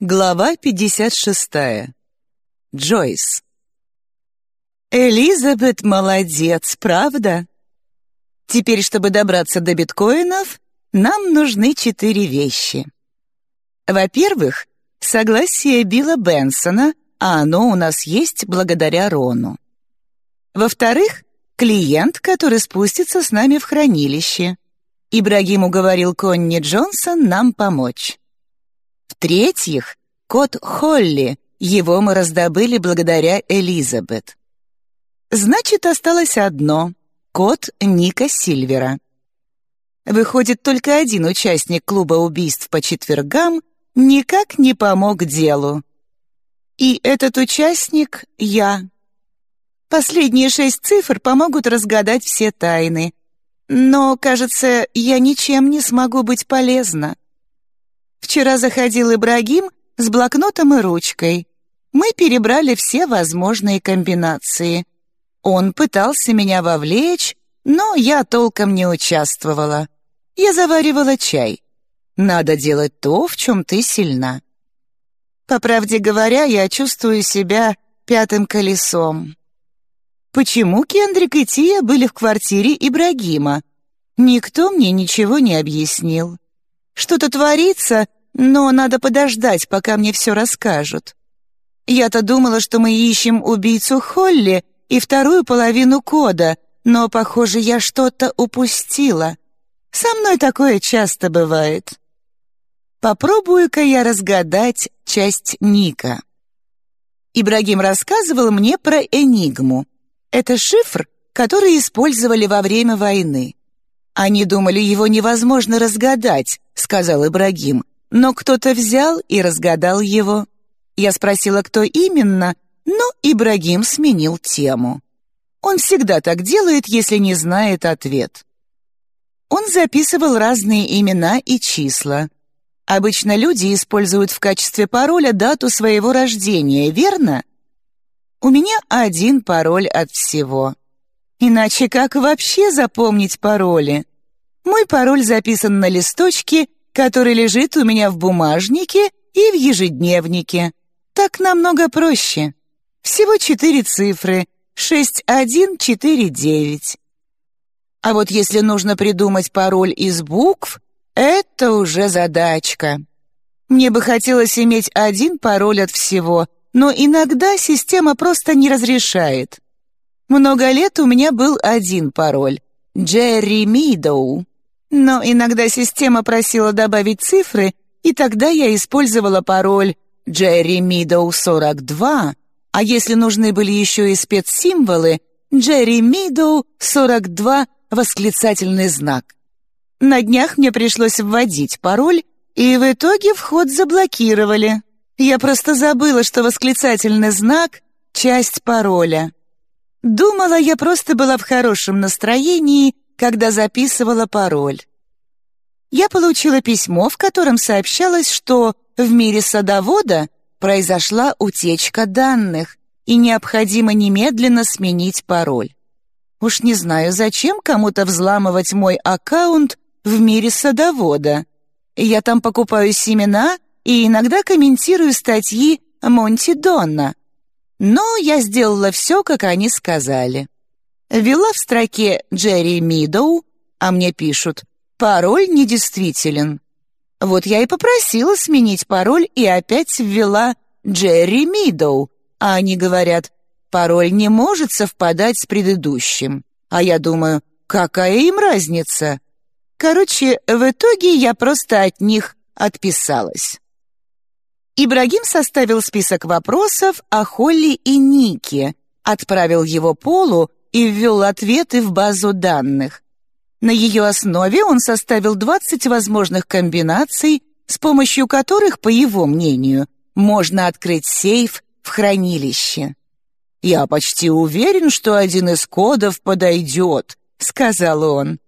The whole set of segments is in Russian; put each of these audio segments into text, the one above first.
Глава 56. Джойс. Элизабет молодец, правда? Теперь, чтобы добраться до биткоинов, нам нужны четыре вещи. Во-первых, согласие Билла Бенсона, а оно у нас есть благодаря Рону. Во-вторых, клиент, который спустится с нами в хранилище. Ибрагим уговорил Конни Джонсон нам помочь. В-третьих, кот Холли, его мы раздобыли благодаря Элизабет. Значит, осталось одно — кот Ника Сильвера. Выходит, только один участник клуба убийств по четвергам никак не помог делу. И этот участник — я. Последние шесть цифр помогут разгадать все тайны. Но, кажется, я ничем не смогу быть полезна. Вчера заходил Ибрагим с блокнотом и ручкой. Мы перебрали все возможные комбинации. Он пытался меня вовлечь, но я толком не участвовала. Я заваривала чай. Надо делать то, в чем ты сильна. По правде говоря, я чувствую себя пятым колесом. Почему Кендрик и Тия были в квартире Ибрагима? Никто мне ничего не объяснил. Что-то творится, но надо подождать, пока мне все расскажут. Я-то думала, что мы ищем убийцу Холли и вторую половину кода, но, похоже, я что-то упустила. Со мной такое часто бывает. Попробую-ка я разгадать часть Ника. Ибрагим рассказывал мне про «Энигму». Это шифр, который использовали во время войны. «Они думали, его невозможно разгадать», — сказал Ибрагим. «Но кто-то взял и разгадал его». Я спросила, кто именно, но Ибрагим сменил тему. Он всегда так делает, если не знает ответ. Он записывал разные имена и числа. Обычно люди используют в качестве пароля дату своего рождения, верно? У меня один пароль от всего. Иначе как вообще запомнить пароли? Мой пароль записан на листочке, который лежит у меня в бумажнике и в ежедневнике. Так намного проще. Всего четыре цифры — 6149. А вот если нужно придумать пароль из букв, это уже задачка. Мне бы хотелось иметь один пароль от всего, но иногда система просто не разрешает. Много лет у меня был один пароль — Джерри Мидоу. Но иногда система просила добавить цифры, и тогда я использовала пароль Джерри Мидоу 42, а если нужны были еще и спецсимволы, Джерри Мидоу 42 восклицательный знак. На днях мне пришлось вводить пароль, и в итоге вход заблокировали. Я просто забыла, что восклицательный знак — часть пароля. Думала, я просто была в хорошем настроении, когда записывала пароль. Я получила письмо, в котором сообщалось, что в мире садовода произошла утечка данных, и необходимо немедленно сменить пароль. Уж не знаю, зачем кому-то взламывать мой аккаунт в мире садовода. Я там покупаю семена и иногда комментирую статьи Монти Донна. Но я сделала все, как они сказали. Ввела в строке Джерри Мидоу, а мне пишут «Пароль недействителен». Вот я и попросила сменить пароль и опять ввела Джерри Мидоу, а они говорят «Пароль не может совпадать с предыдущим». А я думаю, какая им разница? Короче, в итоге я просто от них отписалась. Ибрагим составил список вопросов о Холли и Нике, отправил его Полу и ввел ответы в базу данных. На ее основе он составил 20 возможных комбинаций, с помощью которых, по его мнению, можно открыть сейф в хранилище. «Я почти уверен, что один из кодов подойдет», — сказал он.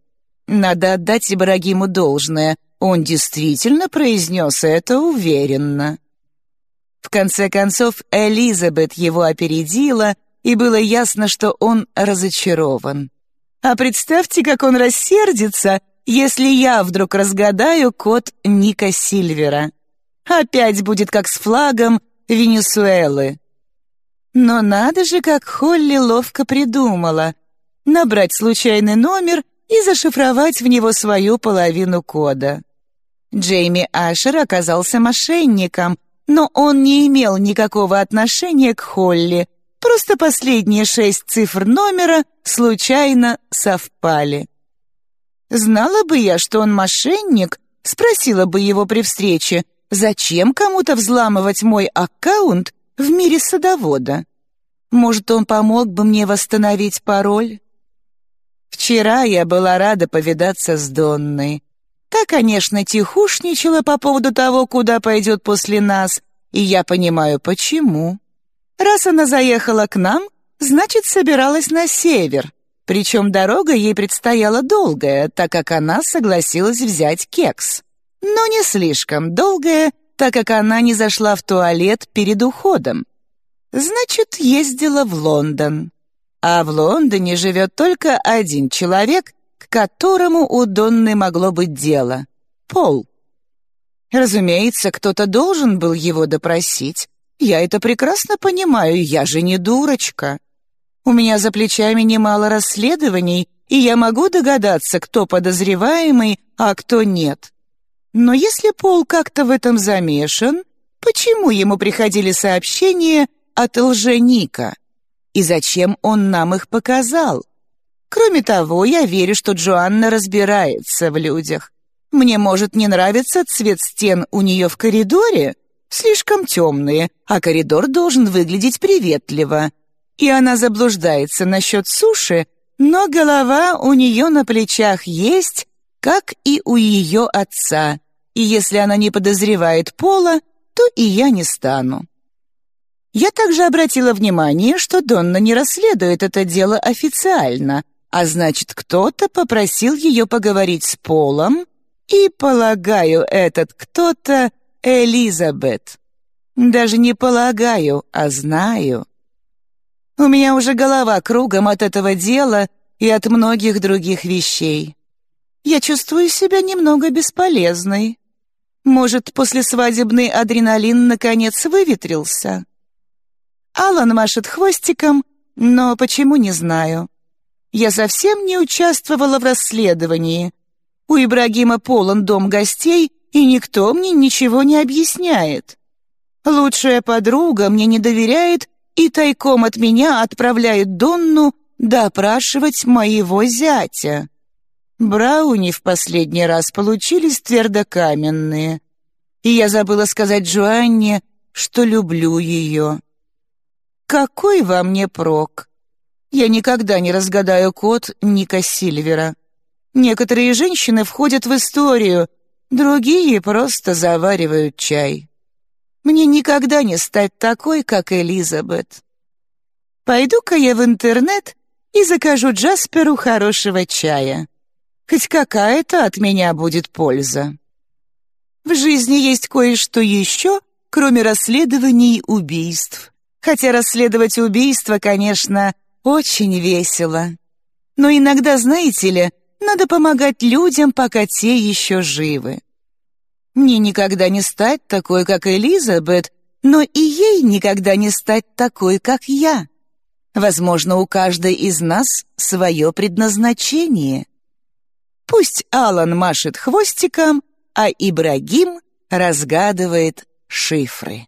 Надо отдать Ибрагиму должное, он действительно произнес это уверенно. В конце концов, Элизабет его опередила, и было ясно, что он разочарован. А представьте, как он рассердится, если я вдруг разгадаю код Ника Сильвера. Опять будет как с флагом Венесуэлы. Но надо же, как Холли ловко придумала. Набрать случайный номер и зашифровать в него свою половину кода. Джейми Ашер оказался мошенником, но он не имел никакого отношения к Холли, просто последние шесть цифр номера случайно совпали. Знала бы я, что он мошенник, спросила бы его при встрече, зачем кому-то взламывать мой аккаунт в мире садовода. Может, он помог бы мне восстановить пароль? Вчера я была рада повидаться с Донной. Та, конечно, тихушничала по поводу того, куда пойдет после нас, и я понимаю, почему. Раз она заехала к нам, значит, собиралась на север, причем дорога ей предстояла долгая, так как она согласилась взять кекс. Но не слишком долгая, так как она не зашла в туалет перед уходом. Значит, ездила в Лондон. А в Лондоне живет только один человек, к которому у Донны могло быть дело — Пол. Разумеется, кто-то должен был его допросить. Я это прекрасно понимаю, я же не дурочка. У меня за плечами немало расследований, и я могу догадаться, кто подозреваемый, а кто нет. Но если Пол как-то в этом замешан, почему ему приходили сообщения от лженика? И зачем он нам их показал? Кроме того, я верю, что Джоанна разбирается в людях. Мне может не нравиться цвет стен у нее в коридоре, слишком темные, а коридор должен выглядеть приветливо. И она заблуждается насчет суши, но голова у нее на плечах есть, как и у ее отца. И если она не подозревает Пола, то и я не стану. Я также обратила внимание, что Донна не расследует это дело официально, а значит, кто-то попросил ее поговорить с Полом, и, полагаю, этот кто-то — Элизабет. Даже не полагаю, а знаю. У меня уже голова кругом от этого дела и от многих других вещей. Я чувствую себя немного бесполезной. Может, послесвадебный адреналин наконец выветрился? Алан машет хвостиком, но почему не знаю. Я совсем не участвовала в расследовании. У Ибрагима полон дом гостей, и никто мне ничего не объясняет. Лучшая подруга мне не доверяет и тайком от меня отправляет Донну допрашивать моего зятя. Брауни в последний раз получились твердокаменные, и я забыла сказать Джоанне, что люблю ее. Какой во мне прок? Я никогда не разгадаю код Ника Сильвера. Некоторые женщины входят в историю, другие просто заваривают чай. Мне никогда не стать такой, как Элизабет. Пойду-ка я в интернет и закажу Джасперу хорошего чая. Хоть какая-то от меня будет польза. В жизни есть кое-что еще, кроме расследований убийств. Хотя расследовать убийство, конечно, очень весело. Но иногда, знаете ли, надо помогать людям, пока те еще живы. Мне никогда не стать такой, как Элизабет, но и ей никогда не стать такой, как я. Возможно, у каждой из нас свое предназначение. Пусть Алан машет хвостиком, а Ибрагим разгадывает шифры.